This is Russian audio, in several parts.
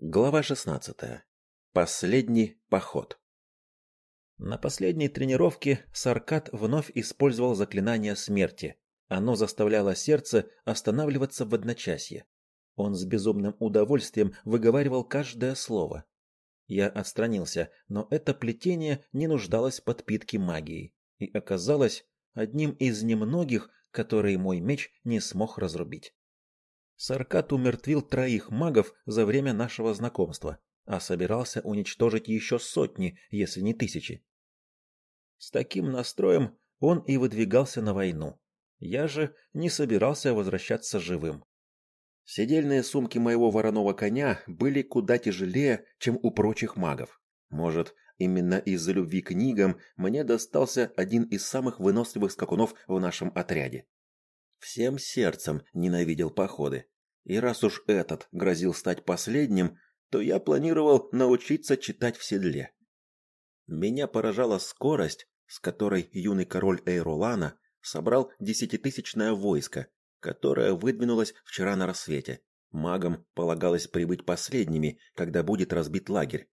Глава 16. Последний поход. На последней тренировке Саркат вновь использовал заклинание смерти. Оно заставляло сердце останавливаться в одночасье. Он с безумным удовольствием выговаривал каждое слово. Я отстранился, но это плетение не нуждалось в подпитке магией и оказалось одним из немногих, которые мой меч не смог разрубить. Саркат умертвил троих магов за время нашего знакомства, а собирался уничтожить еще сотни, если не тысячи. С таким настроем он и выдвигался на войну. Я же не собирался возвращаться живым. Седельные сумки моего вороного коня были куда тяжелее, чем у прочих магов. Может, именно из-за любви к книгам мне достался один из самых выносливых скакунов в нашем отряде. Всем сердцем ненавидел походы. И раз уж этот грозил стать последним, то я планировал научиться читать в седле. Меня поражала скорость, с которой юный король Эйролана собрал десятитысячное войско, которое выдвинулось вчера на рассвете. Магам полагалось прибыть последними, когда будет разбит лагерь.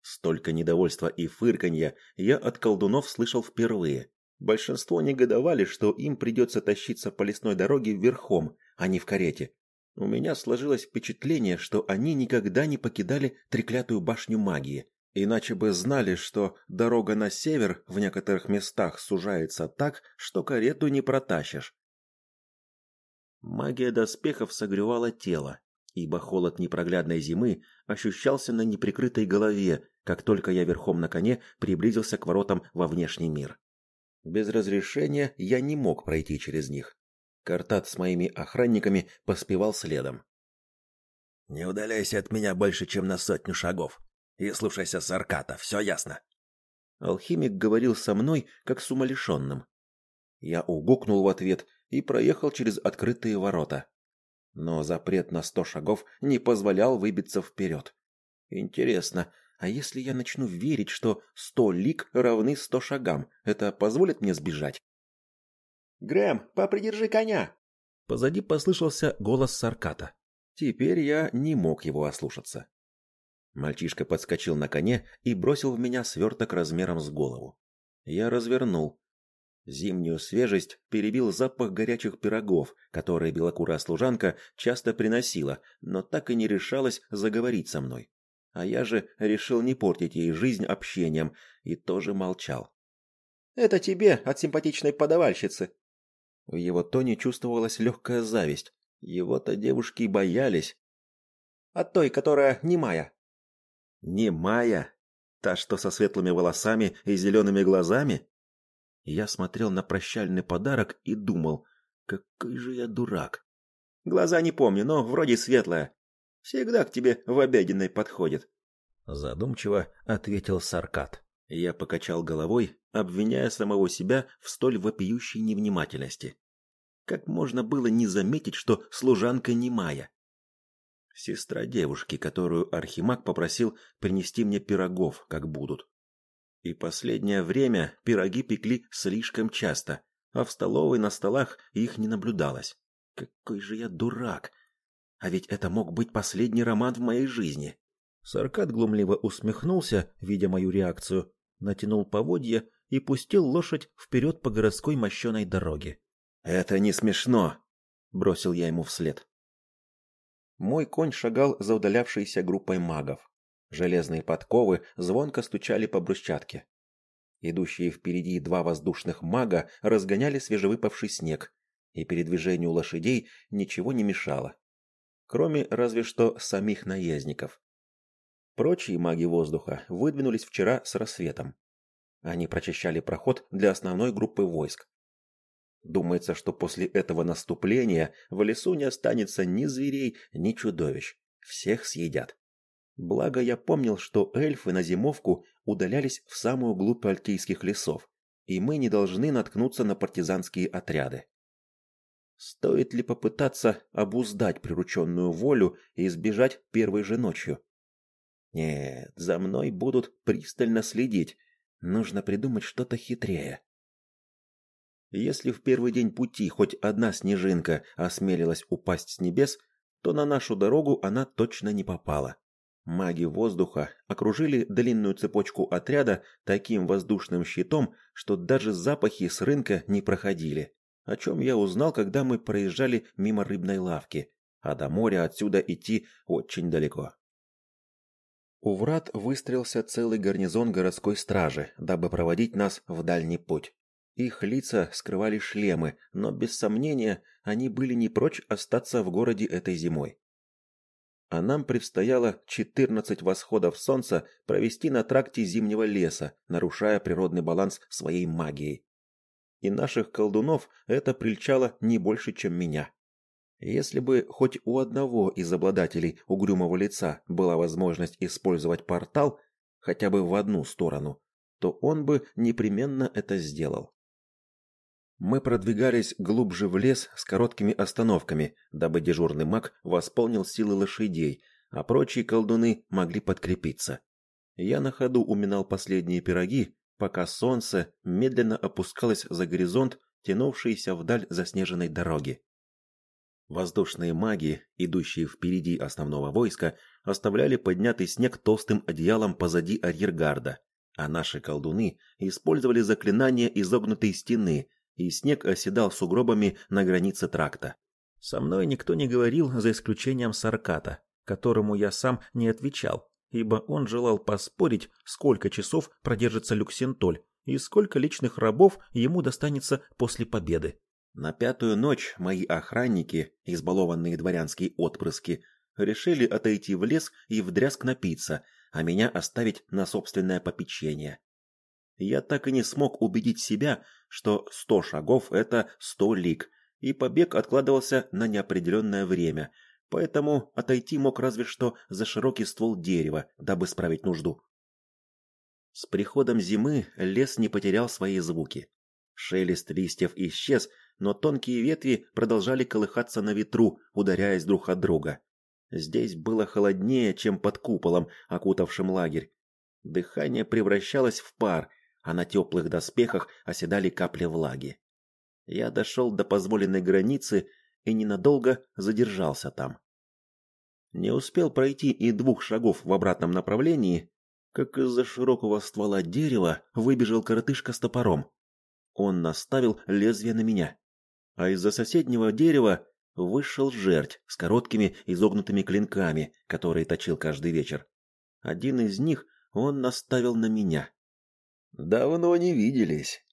Столько недовольства и фырканья я от колдунов слышал впервые. Большинство негодовали, что им придется тащиться по лесной дороге верхом, а не в карете. У меня сложилось впечатление, что они никогда не покидали треклятую башню магии, иначе бы знали, что дорога на север в некоторых местах сужается так, что карету не протащишь. Магия доспехов согревала тело, ибо холод непроглядной зимы ощущался на неприкрытой голове, как только я верхом на коне приблизился к воротам во внешний мир. Без разрешения я не мог пройти через них. Картат с моими охранниками поспевал следом. «Не удаляйся от меня больше, чем на сотню шагов. И слушайся Сарката, все ясно?» Алхимик говорил со мной, как с умалишенным. Я угукнул в ответ и проехал через открытые ворота. Но запрет на сто шагов не позволял выбиться вперед. Интересно, а если я начну верить, что сто лик равны сто шагам, это позволит мне сбежать? «Грэм, попридержи коня!» Позади послышался голос Сарката. Теперь я не мог его ослушаться. Мальчишка подскочил на коне и бросил в меня сверток размером с голову. Я развернул. Зимнюю свежесть перебил запах горячих пирогов, которые белокурая служанка часто приносила, но так и не решалась заговорить со мной. А я же решил не портить ей жизнь общением и тоже молчал. «Это тебе от симпатичной подавальщицы!» В его тоне чувствовалась легкая зависть. Его-то девушки боялись. «От той, которая не Майя». «Не Майя? Та, что со светлыми волосами и зелеными глазами?» Я смотрел на прощальный подарок и думал, какой же я дурак. «Глаза не помню, но вроде светлая. Всегда к тебе в обеденной подходит. Задумчиво ответил Саркат. Я покачал головой, обвиняя самого себя в столь вопиющей невнимательности. Как можно было не заметить, что служанка не Майя? Сестра девушки, которую Архимаг попросил принести мне пирогов, как будут. И последнее время пироги пекли слишком часто, а в столовой на столах их не наблюдалось. Какой же я дурак! А ведь это мог быть последний роман в моей жизни. Саркат глумливо усмехнулся, видя мою реакцию, натянул поводья и пустил лошадь вперед по городской мощеной дороге. «Это не смешно!» — бросил я ему вслед. Мой конь шагал за удалявшейся группой магов. Железные подковы звонко стучали по брусчатке. Идущие впереди два воздушных мага разгоняли свежевыпавший снег, и передвижению лошадей ничего не мешало кроме разве что самих наездников. Прочие маги воздуха выдвинулись вчера с рассветом. Они прочищали проход для основной группы войск. Думается, что после этого наступления в лесу не останется ни зверей, ни чудовищ. Всех съедят. Благо я помнил, что эльфы на зимовку удалялись в самую глубь альтийских лесов, и мы не должны наткнуться на партизанские отряды. Стоит ли попытаться обуздать прирученную волю и избежать первой же ночью? Нет, за мной будут пристально следить. Нужно придумать что-то хитрее. Если в первый день пути хоть одна снежинка осмелилась упасть с небес, то на нашу дорогу она точно не попала. Маги воздуха окружили длинную цепочку отряда таким воздушным щитом, что даже запахи с рынка не проходили, о чем я узнал, когда мы проезжали мимо рыбной лавки, а до моря отсюда идти очень далеко. У врат выстроился целый гарнизон городской стражи, дабы проводить нас в дальний путь. Их лица скрывали шлемы, но без сомнения они были не прочь остаться в городе этой зимой а нам предстояло 14 восходов солнца провести на тракте зимнего леса, нарушая природный баланс своей магией. И наших колдунов это прельчало не больше, чем меня. Если бы хоть у одного из обладателей угрюмого лица была возможность использовать портал хотя бы в одну сторону, то он бы непременно это сделал. Мы продвигались глубже в лес с короткими остановками, дабы дежурный маг восполнил силы лошадей, а прочие колдуны могли подкрепиться. Я на ходу уминал последние пироги, пока солнце медленно опускалось за горизонт, тянувшийся вдаль заснеженной дороги. Воздушные маги, идущие впереди основного войска, оставляли поднятый снег толстым одеялом позади арьергарда, а наши колдуны использовали заклинания изогнутой стены, и снег оседал сугробами на границе тракта. Со мной никто не говорил, за исключением Сарката, которому я сам не отвечал, ибо он желал поспорить, сколько часов продержится Люксентоль и сколько личных рабов ему достанется после победы. На пятую ночь мои охранники, избалованные дворянские отпрыски, решили отойти в лес и вдрязг напиться, а меня оставить на собственное попечение. Я так и не смог убедить себя, что сто шагов – это сто лиг, и побег откладывался на неопределенное время, поэтому отойти мог разве что за широкий ствол дерева, дабы справить нужду. С приходом зимы лес не потерял свои звуки. Шелест листьев исчез, но тонкие ветви продолжали колыхаться на ветру, ударяясь друг от друга. Здесь было холоднее, чем под куполом, окутавшим лагерь. Дыхание превращалось в пар, а на теплых доспехах оседали капли влаги. Я дошел до позволенной границы и ненадолго задержался там. Не успел пройти и двух шагов в обратном направлении, как из-за широкого ствола дерева выбежал коротышка с топором. Он наставил лезвие на меня, а из-за соседнего дерева вышел жерть с короткими изогнутыми клинками, которые точил каждый вечер. Один из них он наставил на меня. Давно не виделись.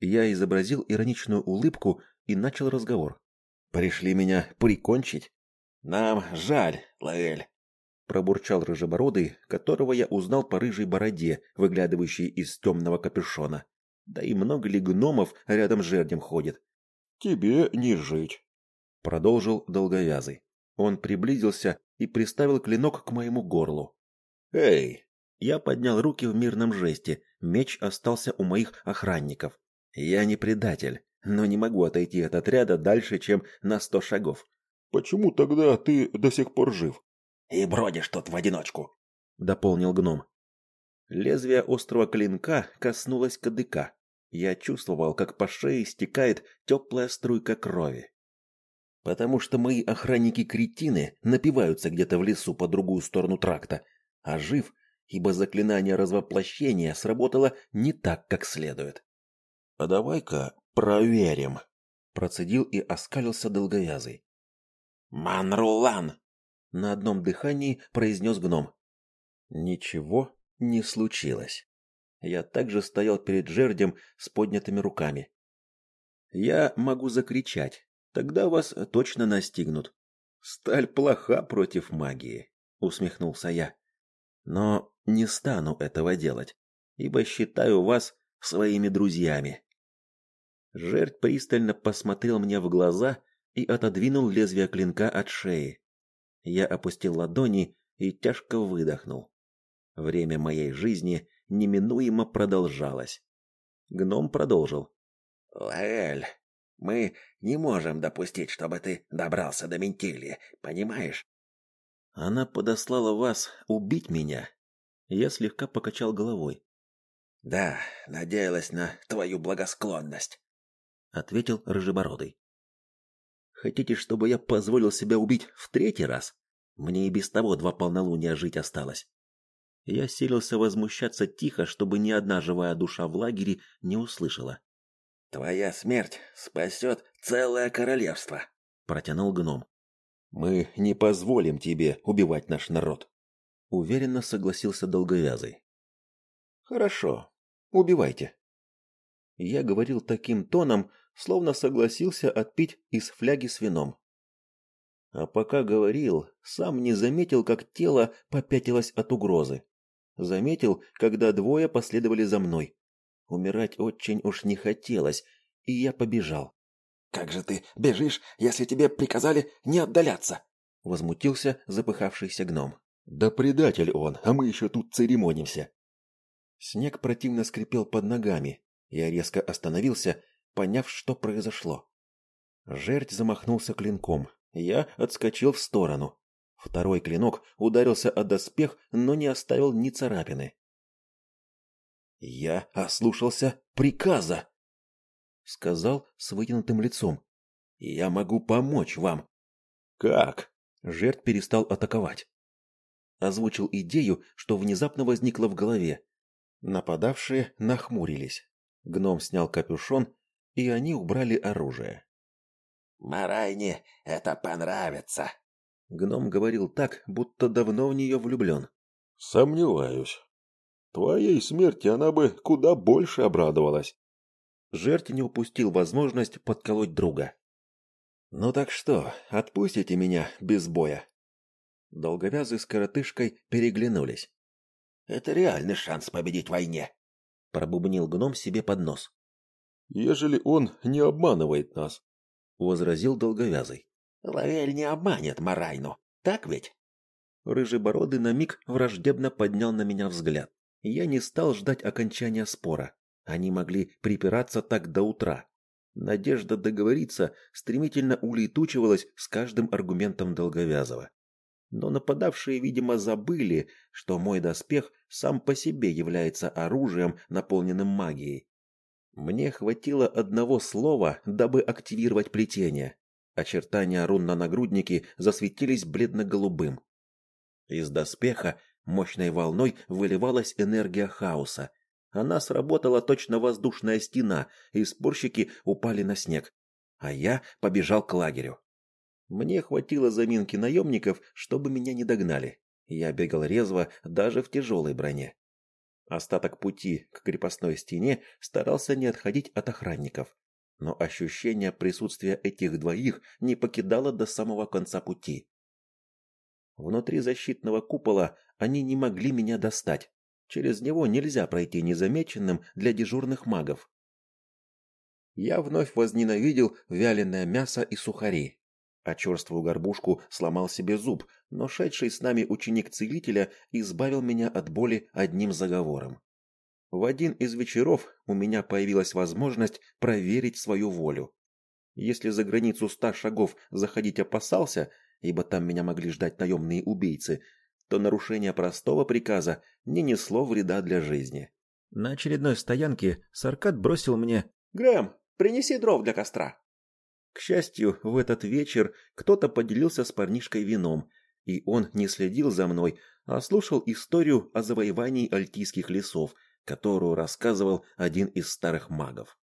Я изобразил ироничную улыбку и начал разговор. Пришли меня прикончить? Нам жаль, Лаэль, пробурчал рыжебородый, которого я узнал по рыжей бороде, выглядывающей из темного капюшона. Да и много ли гномов рядом с жердем ходит? Тебе не жить, продолжил долговязый. Он приблизился и приставил клинок к моему горлу. Эй, я поднял руки в мирном жесте. Меч остался у моих охранников. Я не предатель, но не могу отойти от отряда дальше, чем на сто шагов. Почему тогда ты до сих пор жив? И бродишь тут в одиночку, дополнил гном. Лезвие острого клинка коснулось кадыка. Я чувствовал, как по шее стекает теплая струйка крови. Потому что мои охранники-кретины напиваются где-то в лесу по другую сторону тракта, а жив ибо заклинание развоплощения сработало не так, как следует. «А давай-ка проверим», – процедил и оскалился долговязый. «Манрулан!» – на одном дыхании произнес гном. Ничего не случилось. Я также стоял перед жердем с поднятыми руками. Я могу закричать, тогда вас точно настигнут. Сталь плоха против магии, усмехнулся я. Но не стану этого делать, ибо считаю вас своими друзьями. Жертв пристально посмотрел мне в глаза и отодвинул лезвие клинка от шеи. Я опустил ладони и тяжко выдохнул. Время моей жизни неминуемо продолжалось. Гном продолжил. «Лаэль, мы не можем допустить, чтобы ты добрался до Ментильи, понимаешь? Она подослала вас убить меня. Я слегка покачал головой. Да, надеялась на твою благосклонность, ответил рыжебородый. Хотите, чтобы я позволил себя убить в третий раз? Мне и без того два полнолуния жить осталось. Я силился возмущаться тихо, чтобы ни одна живая душа в лагере не услышала. Твоя смерть спасет целое королевство, протянул гном. Мы не позволим тебе убивать наш народ, уверенно согласился долговязый. Хорошо. Убивайте. Я говорил таким тоном, словно согласился отпить из фляги с вином. А пока говорил, сам не заметил, как тело попятилось от угрозы. Заметил, когда двое последовали за мной. Умирать очень уж не хотелось, и я побежал. Как же ты бежишь, если тебе приказали не отдаляться? возмутился запыхавшийся гном. Да предатель он, а мы еще тут церемонимся. Снег противно скрипел под ногами. Я резко остановился, поняв, что произошло. Жерть замахнулся клинком. Я отскочил в сторону. Второй клинок ударился о доспех, но не оставил ни царапины. Я ослушался приказа, сказал с вытянутым лицом. Я могу помочь вам. Как? Жертв перестал атаковать. Озвучил идею, что внезапно возникла в голове. Нападавшие нахмурились. Гном снял капюшон, и они убрали оружие. Марайне это понравится, Гном говорил так, будто давно в нее влюблен. Сомневаюсь. Твоей смерти она бы куда больше обрадовалась. Жертв не упустил возможность подколоть друга. Ну так что, отпустите меня без боя? Долговязый с коротышкой переглянулись. Это реальный шанс победить в войне, пробубнил гном себе под нос. Ежели он не обманывает нас, возразил долговязый. Лавель не обманет Марайну, так ведь? Рыжебородый на миг враждебно поднял на меня взгляд. Я не стал ждать окончания спора. Они могли припираться так до утра. Надежда договориться стремительно улетучивалась с каждым аргументом Долговязова. Но нападавшие, видимо, забыли, что мой доспех сам по себе является оружием, наполненным магией. Мне хватило одного слова, дабы активировать плетение. Очертания рун на нагруднике засветились бледно-голубым. Из доспеха мощной волной выливалась энергия хаоса. Она сработала точно воздушная стена, и спорщики упали на снег. А я побежал к лагерю. Мне хватило заминки наемников, чтобы меня не догнали. Я бегал резво даже в тяжелой броне. Остаток пути к крепостной стене старался не отходить от охранников но ощущение присутствия этих двоих не покидало до самого конца пути. Внутри защитного купола они не могли меня достать. Через него нельзя пройти незамеченным для дежурных магов. Я вновь возненавидел вяленое мясо и сухари. А черствую горбушку сломал себе зуб, но шедший с нами ученик целителя избавил меня от боли одним заговором. В один из вечеров у меня появилась возможность проверить свою волю. Если за границу ста шагов заходить опасался, ибо там меня могли ждать наемные убийцы, то нарушение простого приказа не несло вреда для жизни. На очередной стоянке Саркат бросил мне «Грэм, принеси дров для костра». К счастью, в этот вечер кто-то поделился с парнишкой вином, и он не следил за мной, а слушал историю о завоевании альтийских лесов – которую рассказывал один из старых магов.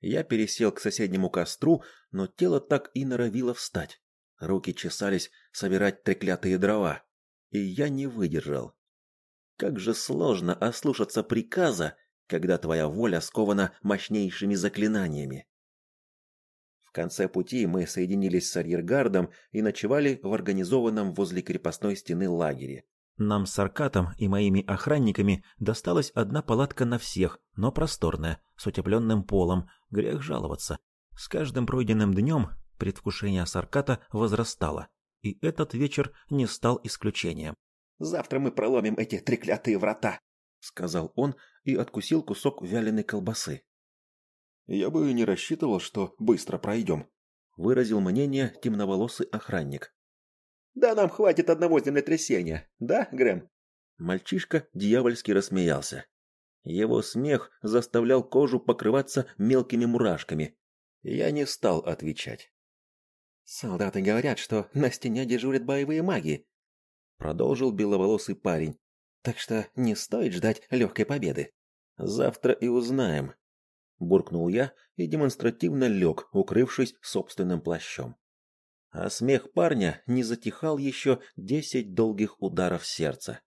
Я пересел к соседнему костру, но тело так и норовило встать. Руки чесались собирать треклятые дрова, и я не выдержал. Как же сложно ослушаться приказа, когда твоя воля скована мощнейшими заклинаниями. Конце пути мы соединились с арьергардом и ночевали в организованном возле крепостной стены лагере. Нам с Аркатом и моими охранниками досталась одна палатка на всех, но просторная, с утепленным полом. Грех жаловаться. С каждым пройденным днем предвкушение Сарката возрастало, и этот вечер не стал исключением. «Завтра мы проломим эти треклятые врата», — сказал он и откусил кусок вяленой колбасы. «Я бы не рассчитывал, что быстро пройдем», — выразил мнение темноволосый охранник. Да нам хватит одного землетрясения, да, Грэм? Мальчишка дьявольски рассмеялся. Его смех заставлял кожу покрываться мелкими мурашками. Я не стал отвечать. Солдаты говорят, что на стене дежурят боевые маги, продолжил беловолосый парень. Так что не стоит ждать легкой победы. Завтра и узнаем, буркнул я и демонстративно лег, укрывшись собственным плащом. А смех парня не затихал еще десять долгих ударов сердца.